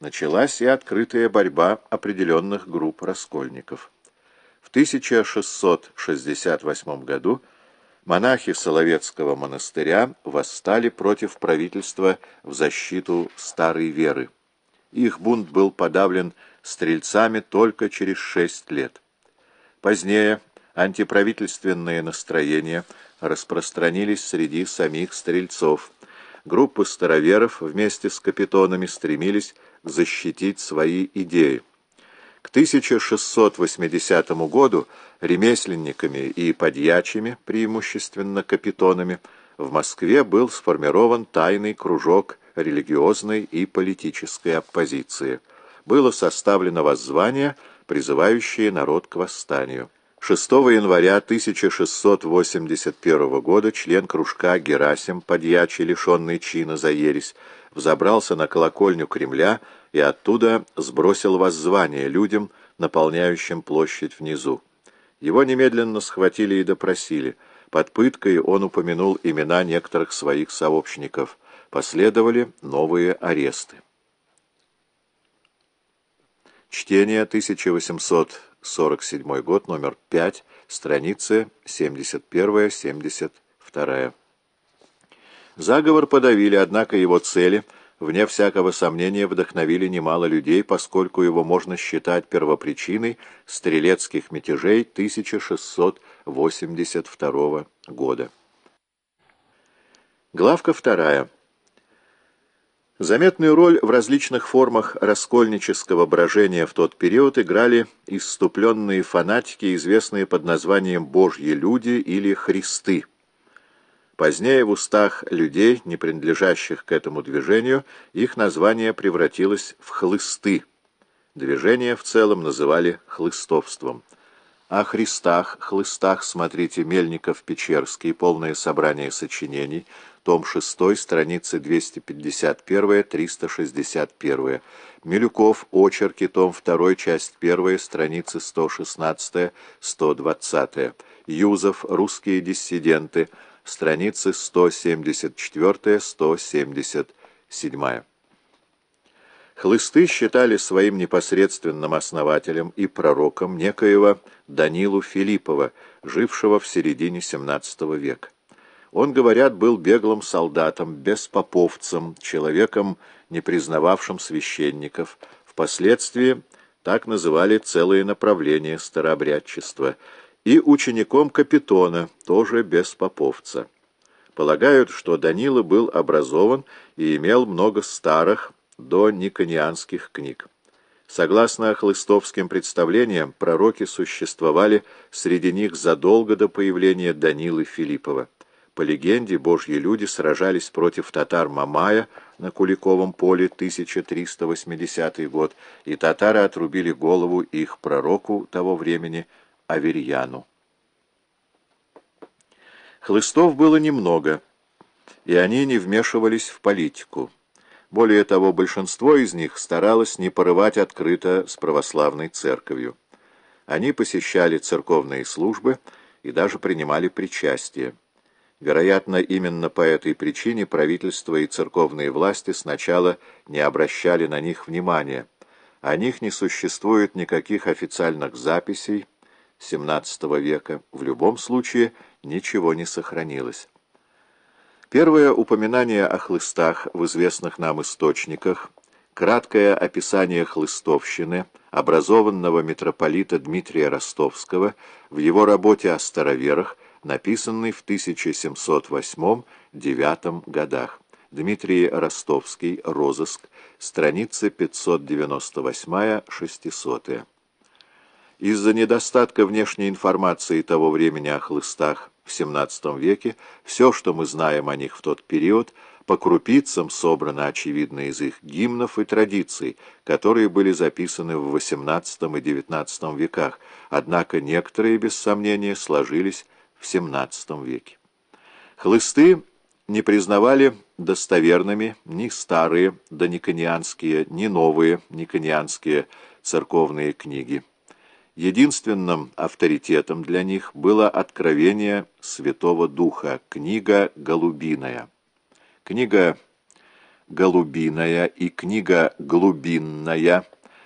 началась и открытая борьба определенных групп раскольников. В 1668 году монахи Соловецкого монастыря восстали против правительства в защиту старой веры. Их бунт был подавлен стрельцами только через шесть лет. Позднее антиправительственные настроения распространились среди самих стрельцов. Группы староверов вместе с капитонами стремились защитить свои идеи. К 1680 году ремесленниками и подьячими, преимущественно капитонами, в Москве был сформирован тайный кружок религиозной и политической оппозиции. Было составлено воззвание, призывающее народ к восстанию. 6 января 1681 года член кружка Герасим, подьячий, лишенный чина за ересь, взобрался на колокольню Кремля и оттуда сбросил воззвание людям, наполняющим площадь внизу. Его немедленно схватили и допросили. Под пыткой он упомянул имена некоторых своих сообщников. Последовали новые аресты. Чтение 1847 год, номер 5, страницы 71-72. Заговор подавили, однако его цели, вне всякого сомнения, вдохновили немало людей, поскольку его можно считать первопричиной стрелецких мятежей 1682 года. Главка вторая. Заметную роль в различных формах раскольнического брожения в тот период играли исступленные фанатики, известные под названием «Божьи люди» или «Христы». Позднее в устах людей, не принадлежащих к этому движению, их название превратилось в «хлысты». Движение в целом называли хлыстовством. О Христах, хлыстах смотрите Мельников-Печерский, полное собрание сочинений, том 6, страницы 251-361. Милюков, очерки, том 2, часть 1, страницы 116-120. Юзов, русские диссиденты, страницы 174-177. Хлысты считали своим непосредственным основателем и пророком некоего Данилу Филиппова, жившего в середине XVII века. Он, говорят, был беглым солдатом, беспоповцем, человеком, не признававшим священников. Впоследствии так называли целые направления старообрядчества – и учеником Капитона, тоже без поповца. Полагают, что Данила был образован и имел много старых до никонианских книг. Согласно хлыстовским представлениям, пророки существовали среди них задолго до появления Данилы Филиппова. По легенде, божьи люди сражались против татар Мамая на Куликовом поле 1380 год, и татары отрубили голову их пророку того времени – Аверьяну. Хлыстов было немного, и они не вмешивались в политику. Более того, большинство из них старалось не порывать открыто с православной церковью. Они посещали церковные службы и даже принимали причастие. Вероятно, именно по этой причине правительство и церковные власти сначала не обращали на них внимания. О них не существует никаких официальных записей, XVII века, в любом случае ничего не сохранилось. Первое упоминание о хлыстах в известных нам источниках, краткое описание хлыстовщины, образованного митрополита Дмитрия Ростовского в его работе о староверах, написанной в 1708-9 годах. Дмитрий Ростовский, розыск, страница 598-600. Из-за недостатка внешней информации того времени о хлыстах в XVII веке, все, что мы знаем о них в тот период, по крупицам собрано, очевидно, из их гимнов и традиций, которые были записаны в XVIII и XIX веках, однако некоторые, без сомнения, сложились в XVII веке. Хлысты не признавали достоверными ни старые дониконианские, ни новые никонианские церковные книги. Единственным авторитетом для них было откровение Святого Духа, книга «Голубиная». Книга Голубиная и книга Глубинная –